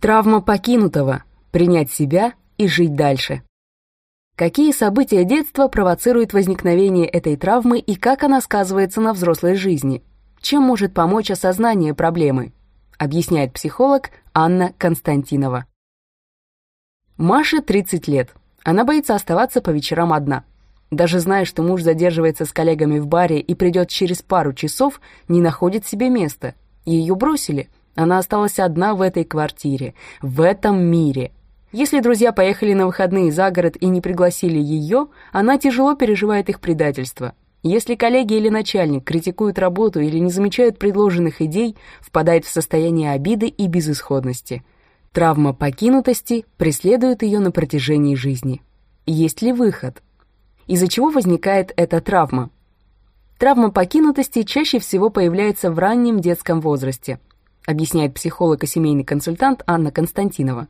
Травма покинутого. Принять себя и жить дальше. Какие события детства провоцируют возникновение этой травмы и как она сказывается на взрослой жизни? Чем может помочь осознание проблемы? Объясняет психолог Анна Константинова. Маше 30 лет. Она боится оставаться по вечерам одна. Даже зная, что муж задерживается с коллегами в баре и придет через пару часов, не находит себе места. Ее бросили. Она осталась одна в этой квартире, в этом мире. Если друзья поехали на выходные за город и не пригласили ее, она тяжело переживает их предательство. Если коллеги или начальник критикуют работу или не замечают предложенных идей, впадает в состояние обиды и безысходности – Травма покинутости преследует ее на протяжении жизни. Есть ли выход? Из-за чего возникает эта травма? Травма покинутости чаще всего появляется в раннем детском возрасте, объясняет психолог и семейный консультант Анна Константинова.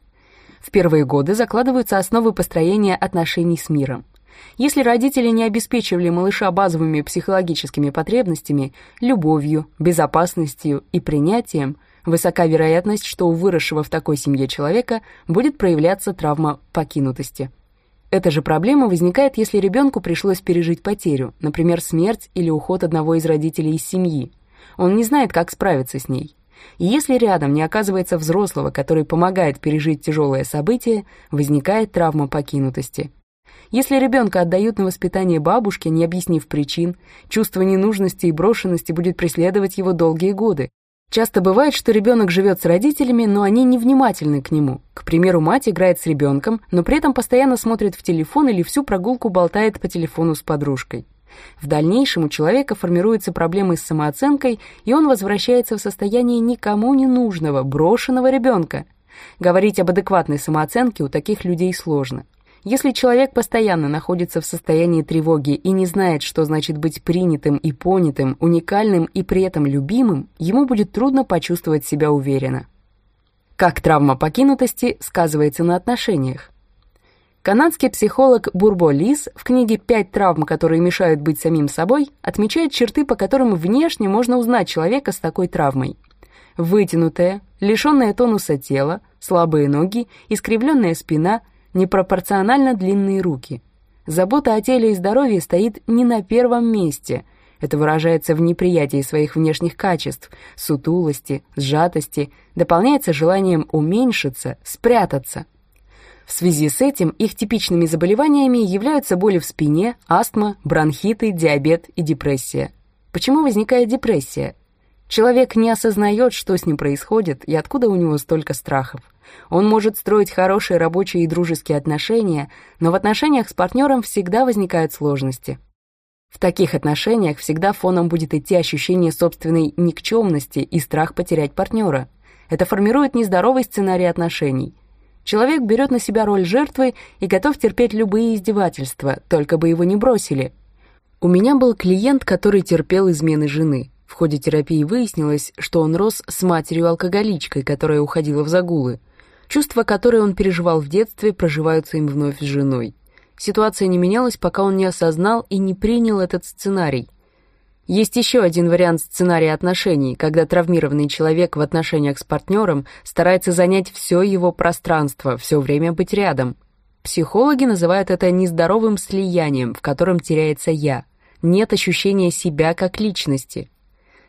В первые годы закладываются основы построения отношений с миром. Если родители не обеспечивали малыша базовыми психологическими потребностями, любовью, безопасностью и принятием, Высока вероятность, что у выросшего в такой семье человека будет проявляться травма покинутости. Эта же проблема возникает, если ребенку пришлось пережить потерю, например, смерть или уход одного из родителей из семьи. Он не знает, как справиться с ней. Если рядом не оказывается взрослого, который помогает пережить тяжелое событие, возникает травма покинутости. Если ребенка отдают на воспитание бабушке, не объяснив причин, чувство ненужности и брошенности будет преследовать его долгие годы, Часто бывает, что ребенок живет с родителями, но они невнимательны к нему. К примеру, мать играет с ребенком, но при этом постоянно смотрит в телефон или всю прогулку болтает по телефону с подружкой. В дальнейшем у человека формируются проблемы с самооценкой, и он возвращается в состояние никому не нужного, брошенного ребенка. Говорить об адекватной самооценке у таких людей сложно. Если человек постоянно находится в состоянии тревоги и не знает, что значит быть принятым и понятым, уникальным и при этом любимым, ему будет трудно почувствовать себя уверенно. Как травма покинутости сказывается на отношениях? Канадский психолог Бурбо Лис в книге «Пять травм, которые мешают быть самим собой» отмечает черты, по которым внешне можно узнать человека с такой травмой. Вытянутое, лишенное тонуса тело, слабые ноги, искривленная спина – непропорционально длинные руки. Забота о теле и здоровье стоит не на первом месте. Это выражается в неприятии своих внешних качеств, сутулости, сжатости, дополняется желанием уменьшиться, спрятаться. В связи с этим их типичными заболеваниями являются боли в спине, астма, бронхиты, диабет и депрессия. Почему возникает депрессия? Человек не осознает, что с ним происходит и откуда у него столько страхов. Он может строить хорошие рабочие и дружеские отношения, но в отношениях с партнером всегда возникают сложности. В таких отношениях всегда фоном будет идти ощущение собственной никчемности и страх потерять партнера. Это формирует нездоровый сценарий отношений. Человек берет на себя роль жертвы и готов терпеть любые издевательства, только бы его не бросили. У меня был клиент, который терпел измены жены. В ходе терапии выяснилось, что он рос с матерью-алкоголичкой, которая уходила в загулы. Чувства, которые он переживал в детстве, проживаются им вновь с женой. Ситуация не менялась, пока он не осознал и не принял этот сценарий. Есть еще один вариант сценария отношений, когда травмированный человек в отношениях с партнером старается занять все его пространство, все время быть рядом. Психологи называют это нездоровым слиянием, в котором теряется «я». Нет ощущения себя как личности.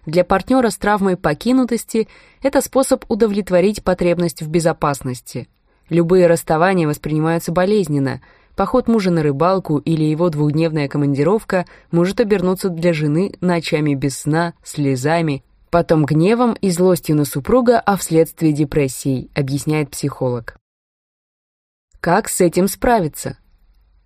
Для партнера с травмой покинутости это способ удовлетворить потребность в безопасности. Любые расставания воспринимаются болезненно. Поход мужа на рыбалку или его двухдневная командировка может обернуться для жены ночами без сна, слезами, потом гневом и злостью на супруга, а вследствие депрессии, объясняет психолог. Как с этим справиться?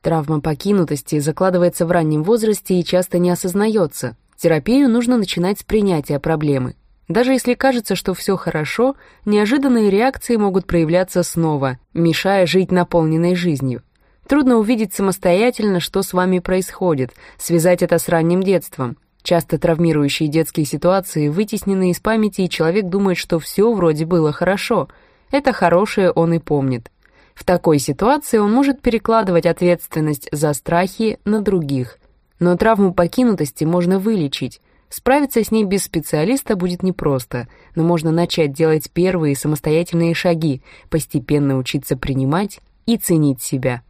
Травма покинутости закладывается в раннем возрасте и часто не осознается. Терапию нужно начинать с принятия проблемы. Даже если кажется, что все хорошо, неожиданные реакции могут проявляться снова, мешая жить наполненной жизнью. Трудно увидеть самостоятельно, что с вами происходит, связать это с ранним детством. Часто травмирующие детские ситуации вытеснены из памяти, и человек думает, что все вроде было хорошо. Это хорошее он и помнит. В такой ситуации он может перекладывать ответственность за страхи на других, но травму покинутости можно вылечить. Справиться с ней без специалиста будет непросто, но можно начать делать первые самостоятельные шаги, постепенно учиться принимать и ценить себя.